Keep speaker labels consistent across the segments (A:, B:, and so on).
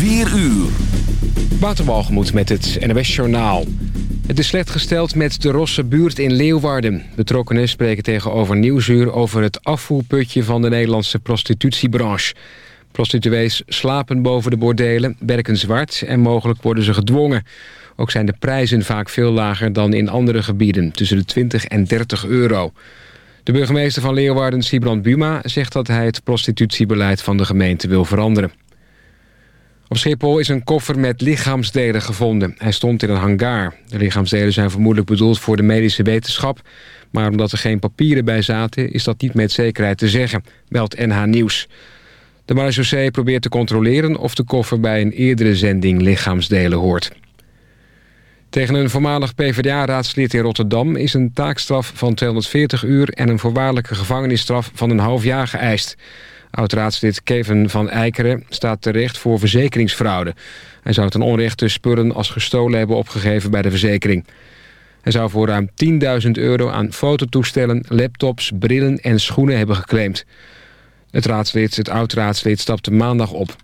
A: 4 uur.
B: Waterbalgemoed met het NWS Journaal. Het is slecht gesteld met de Rosse buurt in Leeuwarden. Betrokkenen spreken tegenover Nieuwsuur over het afvoerputje van de Nederlandse prostitutiebranche. Prostituees slapen boven de bordelen, werken zwart en mogelijk worden ze gedwongen. Ook zijn de prijzen vaak veel lager dan in andere gebieden, tussen de 20 en 30 euro. De burgemeester van Leeuwarden, Sibrand Buma, zegt dat hij het prostitutiebeleid van de gemeente wil veranderen. Op Schiphol is een koffer met lichaamsdelen gevonden. Hij stond in een hangar. De lichaamsdelen zijn vermoedelijk bedoeld voor de medische wetenschap... maar omdat er geen papieren bij zaten... is dat niet met zekerheid te zeggen, meldt NH Nieuws. De marechaussee probeert te controleren... of de koffer bij een eerdere zending lichaamsdelen hoort. Tegen een voormalig PvdA-raadslid in Rotterdam... is een taakstraf van 240 uur... en een voorwaardelijke gevangenisstraf van een half jaar geëist... Oud-raadslid Kevin van Eikeren staat terecht voor verzekeringsfraude. Hij zou ten onrechte spullen als gestolen hebben opgegeven bij de verzekering. Hij zou voor ruim 10.000 euro aan fototoestellen, laptops, brillen en schoenen hebben geclaimd. Het raadslid, het oud-raadslid, stapte maandag op.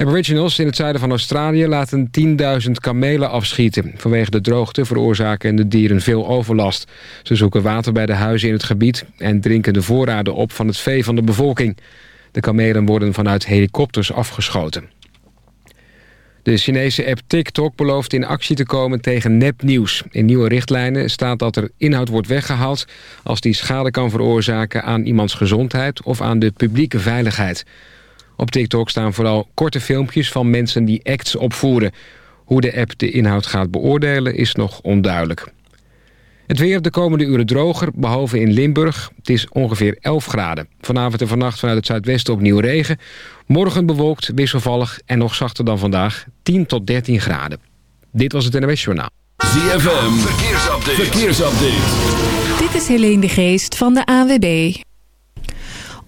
B: Aboriginals in het zuiden van Australië laten 10.000 kamelen afschieten. Vanwege de droogte veroorzaken de dieren veel overlast. Ze zoeken water bij de huizen in het gebied... en drinken de voorraden op van het vee van de bevolking. De kamelen worden vanuit helikopters afgeschoten. De Chinese app TikTok belooft in actie te komen tegen nepnieuws. In nieuwe richtlijnen staat dat er inhoud wordt weggehaald... als die schade kan veroorzaken aan iemands gezondheid... of aan de publieke veiligheid... Op TikTok staan vooral korte filmpjes van mensen die acts opvoeren. Hoe de app de inhoud gaat beoordelen is nog onduidelijk. Het weer de komende uren droger, behalve in Limburg. Het is ongeveer 11 graden. Vanavond en vannacht vanuit het zuidwesten opnieuw regen. Morgen bewolkt, wisselvallig en nog zachter dan vandaag. 10 tot 13 graden. Dit was het NWS Journaal.
A: ZFM, verkeersupdate. verkeersupdate.
C: Dit is Helene de Geest van de AWB.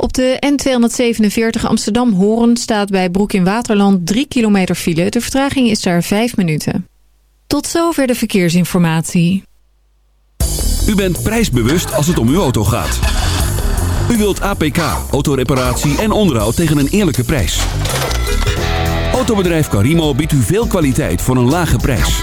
C: Op de N247 Amsterdam-Horen staat bij Broek in Waterland 3 kilometer file. De vertraging is daar 5 minuten. Tot zover de verkeersinformatie.
A: U bent prijsbewust als het om uw auto gaat. U wilt APK, autoreparatie en onderhoud tegen een eerlijke prijs. Autobedrijf Carimo biedt u veel kwaliteit voor een lage prijs.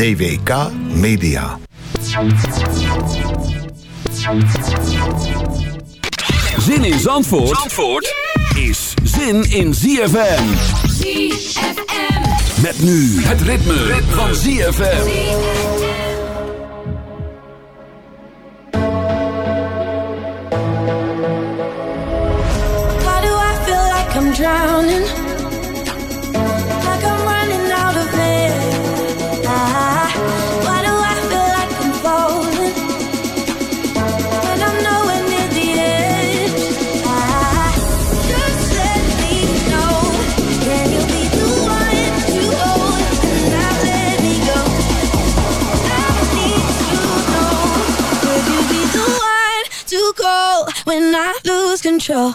D: DWK Media.
A: Zin in Zandvoort, Zandvoort is zin in ZFM.
E: ZFM.
A: Met nu het ritme, van ZFM.
F: Why do I feel like I'm drowning? Control?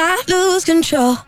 G: I lose control.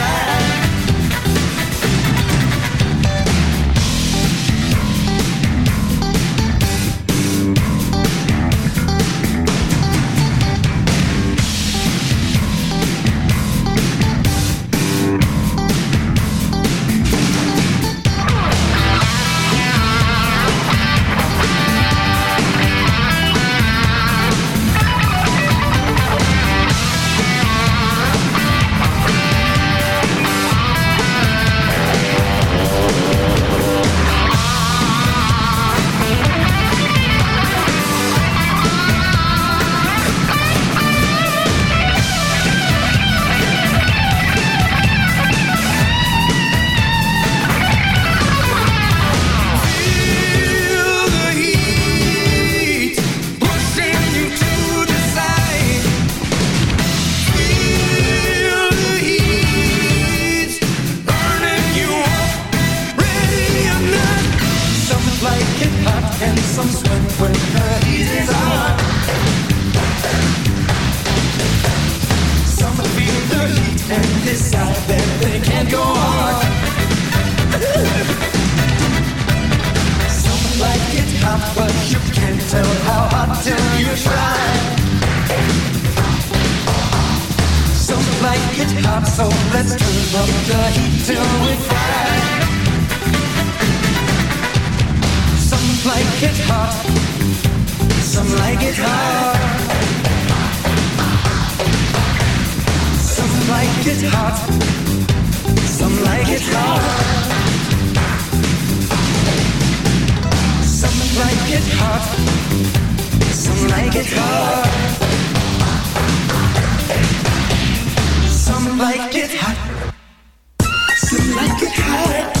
H: till we fry.
I: Some like it hot, some like it hard. Some like it hot, some like it hard. Some like it hot, some like it hard. Some like it hot.
J: I can hide.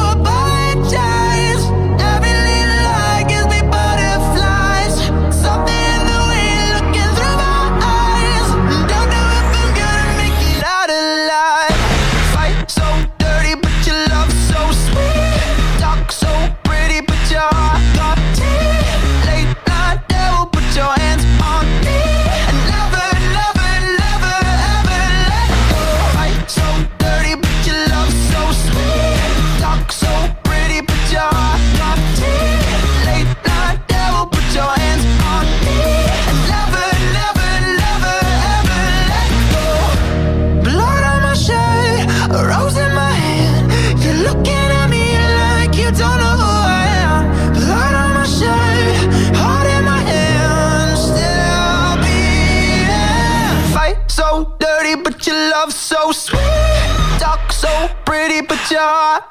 K: pretty,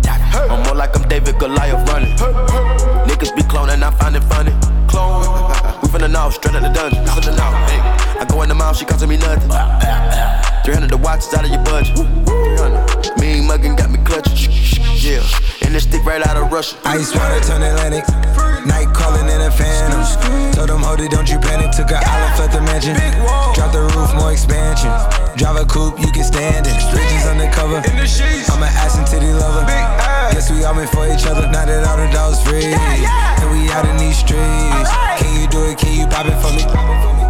L: I'm more like I'm David Goliath running. Niggas be cloning, I find it funny. Clone. We finna know, straight out the dungeon. Hey. I go in the mouth, she costing me nothing. 300 the watch is out of your budget. 300. Mean muggin' got me clutching. Yeah. And this stick right out of Russia.
M: Ice water turn Atlantic. Night calling in a phantom. Told them, hold it, don't you panic. Took an island, left the mansion. Drop the roof, more expansion. Drive a coupe, you can stand it. Bridges undercover. I'm an ass and titty lover. Guess we all meant for each other. Now that all the dogs free. And we out in these streets. Can you do it? Can you pop it for me?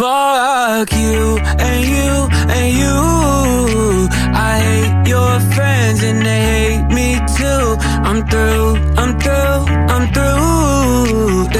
N: Fuck you and you and you. I hate your friends and they hate me too.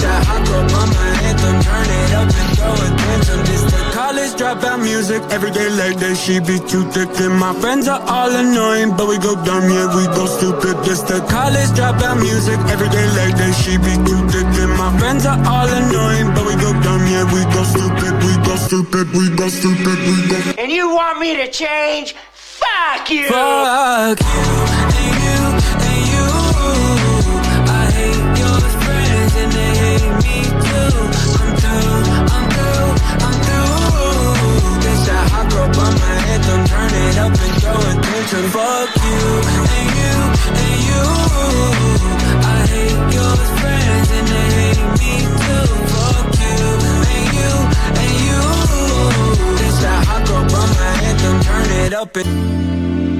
N: This that hot girl bummer anthem. Turn it up and throw attention. This the college dropout music. Every day like that, she be too thick. And my friends are all annoying, but we go dumb, yeah, we go stupid. This the college dropout music. Every day like that, she be too thick. And my friends are all annoying, but we go dumb, yeah, we go stupid, we go stupid, we go stupid, we go.
J: And you want me to change? Fuck you!
N: Fuck you. It up and throw attention. Fuck you and you and you. I hate your friends and they hate me too. Fuck you and you and you. This that hot girl bummer anthem. Turn it up and.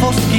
K: foschi.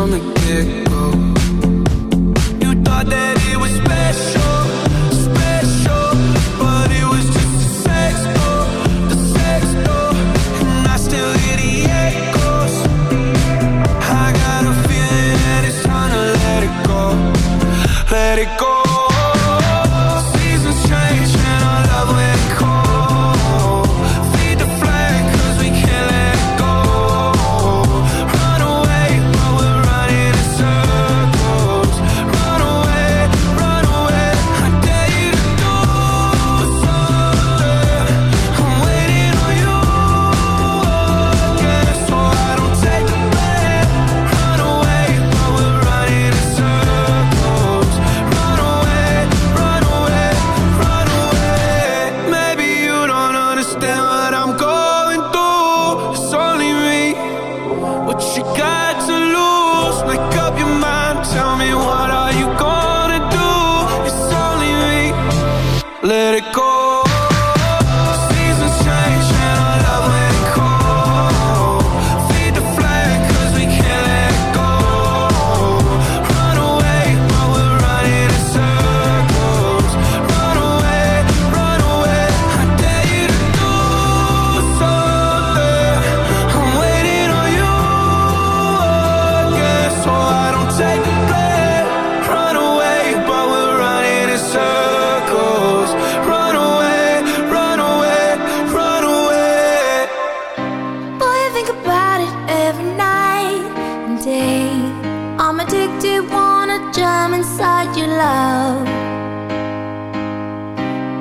N: From the get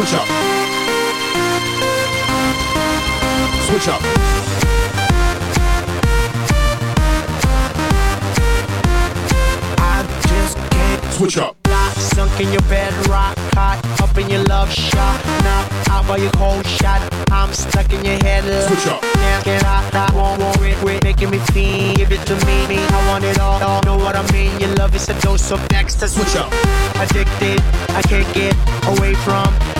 K: Switch up. Switch up.
O: I just can't
K: Switch up.
P: Sunk in your bed, rock hot, up in your love shot. Knock out by your cold shot. I'm stuck in your head.
K: Switch up.
P: Can't get out, I won't worry, quit making me feel. Give it to me, me. I want it all, all. Know what I mean? Your love is a dose of next.
K: Switch up.
P: Addicted, I can't get away from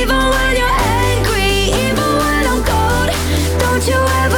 F: even when you're
Q: angry, even when I'm cold Don't you
F: ever